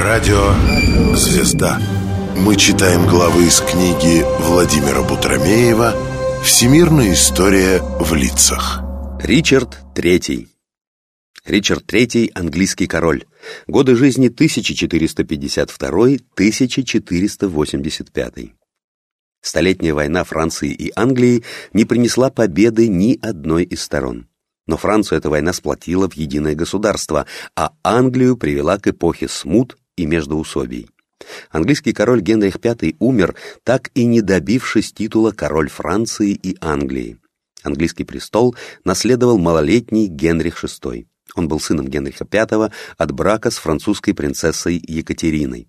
Радио «Звезда». Мы читаем главы из книги Владимира Бутромеева «Всемирная история в лицах». Ричард III. Ричард III – английский король. Годы жизни 1452-1485. Столетняя война Франции и Англии не принесла победы ни одной из сторон. Но Францию эта война сплотила в единое государство, а Англию привела к эпохе смут и междоусобий. Английский король Генрих V умер, так и не добившись титула король Франции и Англии. Английский престол наследовал малолетний Генрих VI. Он был сыном Генриха V от брака с французской принцессой Екатериной.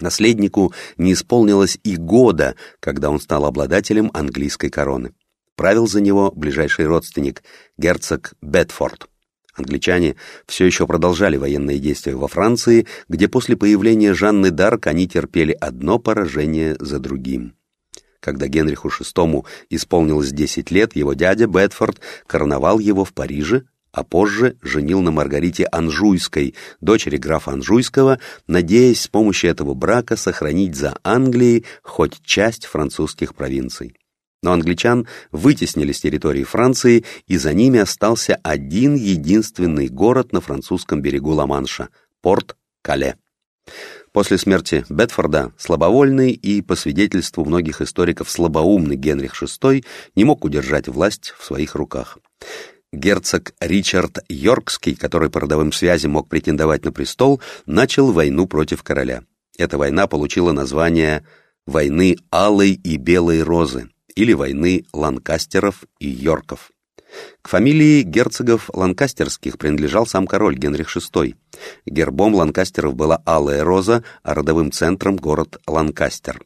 Наследнику не исполнилось и года, когда он стал обладателем английской короны. Правил за него ближайший родственник, герцог Бетфорд. Англичане все еще продолжали военные действия во Франции, где после появления Жанны Дарк они терпели одно поражение за другим. Когда Генриху VI исполнилось 10 лет, его дядя Бетфорд короновал его в Париже, а позже женил на Маргарите Анжуйской, дочери графа Анжуйского, надеясь с помощью этого брака сохранить за Англией хоть часть французских провинций. Но англичан вытеснили с территории Франции, и за ними остался один единственный город на французском берегу Ла-Манша — порт Кале. После смерти Бетфорда слабовольный и, по свидетельству многих историков, слабоумный Генрих VI не мог удержать власть в своих руках. Герцог Ричард Йоркский, который по родовым связям мог претендовать на престол, начал войну против короля. Эта война получила название «Войны Алой и Белой Розы» или войны Ланкастеров и Йорков. К фамилии герцогов ланкастерских принадлежал сам король Генрих VI. Гербом ланкастеров была алая роза, а родовым центром город Ланкастер.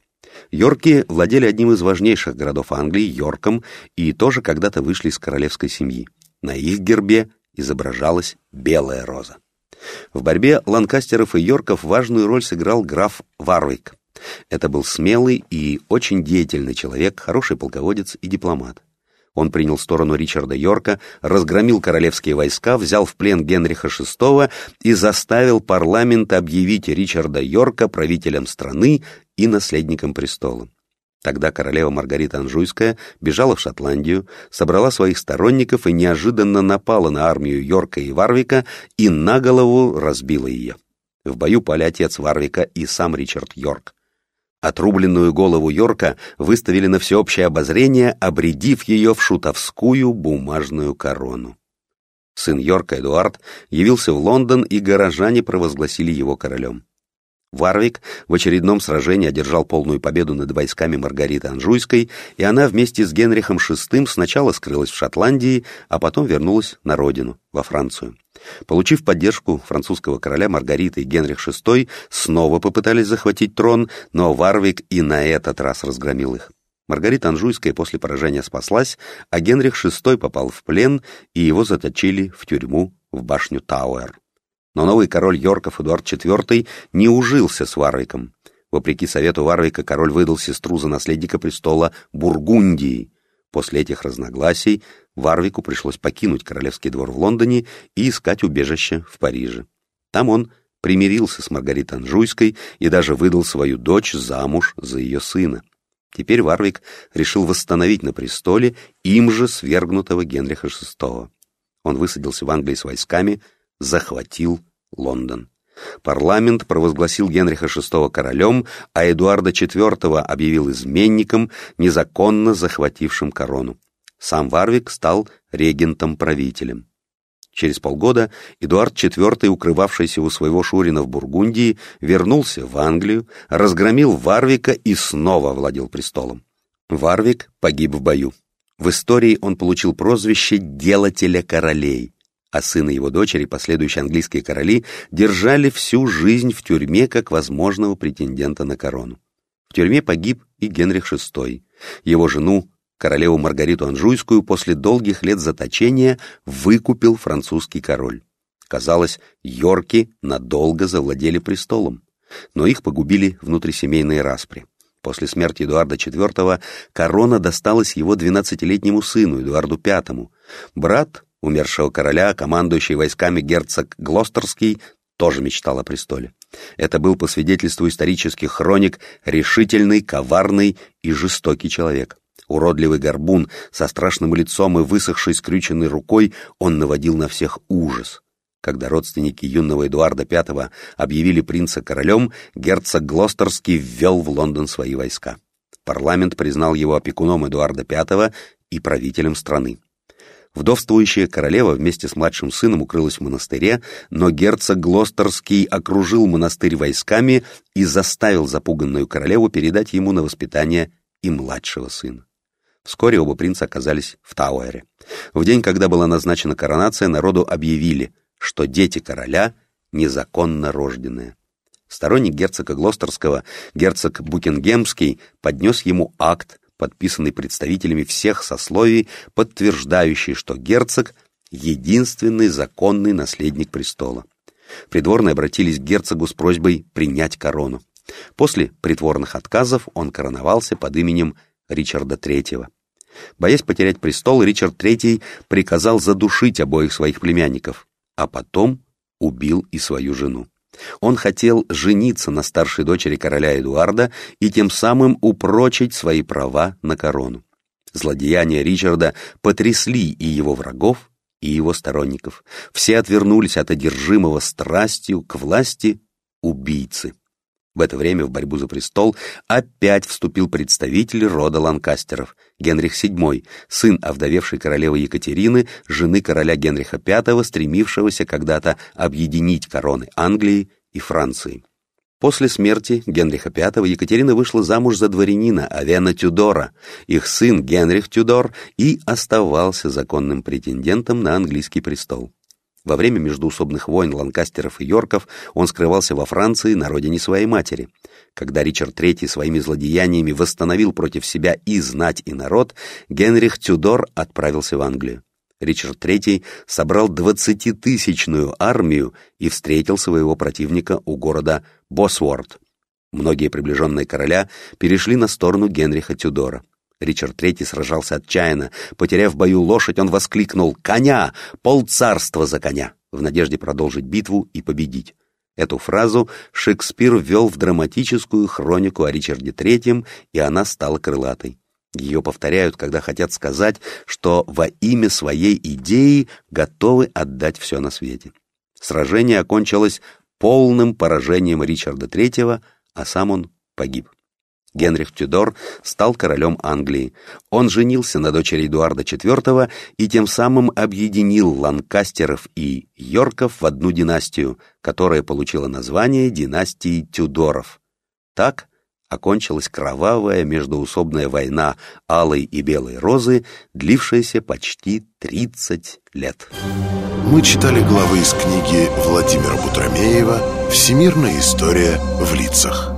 Йорки владели одним из важнейших городов Англии, Йорком, и тоже когда-то вышли из королевской семьи. На их гербе изображалась белая роза. В борьбе ланкастеров и Йорков важную роль сыграл граф Варвик. Это был смелый и очень деятельный человек, хороший полководец и дипломат. Он принял сторону Ричарда Йорка, разгромил королевские войска, взял в плен Генриха VI и заставил парламент объявить Ричарда Йорка правителем страны и наследником престола. Тогда королева Маргарита Анжуйская бежала в Шотландию, собрала своих сторонников и неожиданно напала на армию Йорка и Варвика и на голову разбила ее. В бою пали отец Варвика и сам Ричард Йорк. Отрубленную голову Йорка выставили на всеобщее обозрение, обредив ее в шутовскую бумажную корону. Сын Йорка, Эдуард, явился в Лондон, и горожане провозгласили его королем. Варвик в очередном сражении одержал полную победу над войсками Маргариты Анжуйской, и она вместе с Генрихом VI сначала скрылась в Шотландии, а потом вернулась на родину, во Францию. Получив поддержку французского короля Маргариты и Генрих VI, снова попытались захватить трон, но Варвик и на этот раз разгромил их. Маргарита Анжуйская после поражения спаслась, а Генрих VI попал в плен, и его заточили в тюрьму в башню Тауэр. Но новый король Йорков Эдуард IV не ужился с Варвиком. Вопреки совету Варвика, король выдал сестру за наследника престола Бургундии. После этих разногласий Варвику пришлось покинуть королевский двор в Лондоне и искать убежище в Париже. Там он примирился с Маргаритой Анжуйской и даже выдал свою дочь замуж за ее сына. Теперь Варвик решил восстановить на престоле им же свергнутого Генриха VI. Он высадился в Англии с войсками, захватил Лондон. Парламент провозгласил Генриха VI королем, а Эдуарда IV объявил изменником, незаконно захватившим корону. Сам Варвик стал регентом-правителем. Через полгода Эдуард IV, укрывавшийся у своего Шурина в Бургундии, вернулся в Англию, разгромил Варвика и снова владел престолом. Варвик погиб в бою. В истории он получил прозвище «делателя королей», а сын и его дочери, последующие английские короли, держали всю жизнь в тюрьме как возможного претендента на корону. В тюрьме погиб и Генрих VI. Его жену Королеву Маргариту Анжуйскую после долгих лет заточения выкупил французский король. Казалось, Йорки надолго завладели престолом, но их погубили внутрисемейные распри. После смерти Эдуарда IV корона досталась его 12-летнему сыну, Эдуарду V. Брат умершего короля, командующий войсками герцог Глостерский, тоже мечтал о престоле. Это был, по свидетельству исторических хроник, решительный, коварный и жестокий человек. Уродливый горбун со страшным лицом и высохшей скрюченной рукой он наводил на всех ужас. Когда родственники юного Эдуарда V объявили принца королем, герцог Глостерский ввел в Лондон свои войска. Парламент признал его опекуном Эдуарда V и правителем страны. Вдовствующая королева вместе с младшим сыном укрылась в монастыре, но герцог Глостерский окружил монастырь войсками и заставил запуганную королеву передать ему на воспитание и младшего сына. Вскоре оба принца оказались в Тауэре. В день, когда была назначена коронация, народу объявили, что дети короля незаконно рожденные. Сторонник герцога Глостерского, герцог Букингемский, поднес ему акт, подписанный представителями всех сословий, подтверждающий, что герцог — единственный законный наследник престола. Придворные обратились к герцогу с просьбой принять корону. После притворных отказов он короновался под именем Ричарда III. Боясь потерять престол, Ричард III приказал задушить обоих своих племянников, а потом убил и свою жену. Он хотел жениться на старшей дочери короля Эдуарда и тем самым упрочить свои права на корону. Злодеяния Ричарда потрясли и его врагов, и его сторонников. Все отвернулись от одержимого страстью к власти убийцы. В это время в борьбу за престол опять вступил представитель рода Ланкастеров, Генрих VII, сын овдовевшей королевы Екатерины, жены короля Генриха V, стремившегося когда-то объединить короны Англии и Франции. После смерти Генриха V Екатерина вышла замуж за дворянина Авена Тюдора. Их сын Генрих Тюдор и оставался законным претендентом на английский престол. Во время междуусобных войн Ланкастеров и Йорков он скрывался во Франции на родине своей матери. Когда Ричард III своими злодеяниями восстановил против себя и знать, и народ, Генрих Тюдор отправился в Англию. Ричард III собрал двадцатитысячную армию и встретил своего противника у города Босворд. Многие приближенные короля перешли на сторону Генриха Тюдора. Ричард III сражался отчаянно. Потеряв в бою лошадь, он воскликнул «Коня! Полцарства за коня!» в надежде продолжить битву и победить. Эту фразу Шекспир ввел в драматическую хронику о Ричарде III, и она стала крылатой. Ее повторяют, когда хотят сказать, что во имя своей идеи готовы отдать все на свете. Сражение окончилось полным поражением Ричарда III, а сам он погиб. Генрих Тюдор стал королем Англии. Он женился на дочери Эдуарда IV и тем самым объединил Ланкастеров и Йорков в одну династию, которая получила название династии Тюдоров. Так окончилась кровавая междоусобная война Алой и Белой Розы, длившаяся почти 30 лет. Мы читали главы из книги Владимира Бутромеева «Всемирная история в лицах».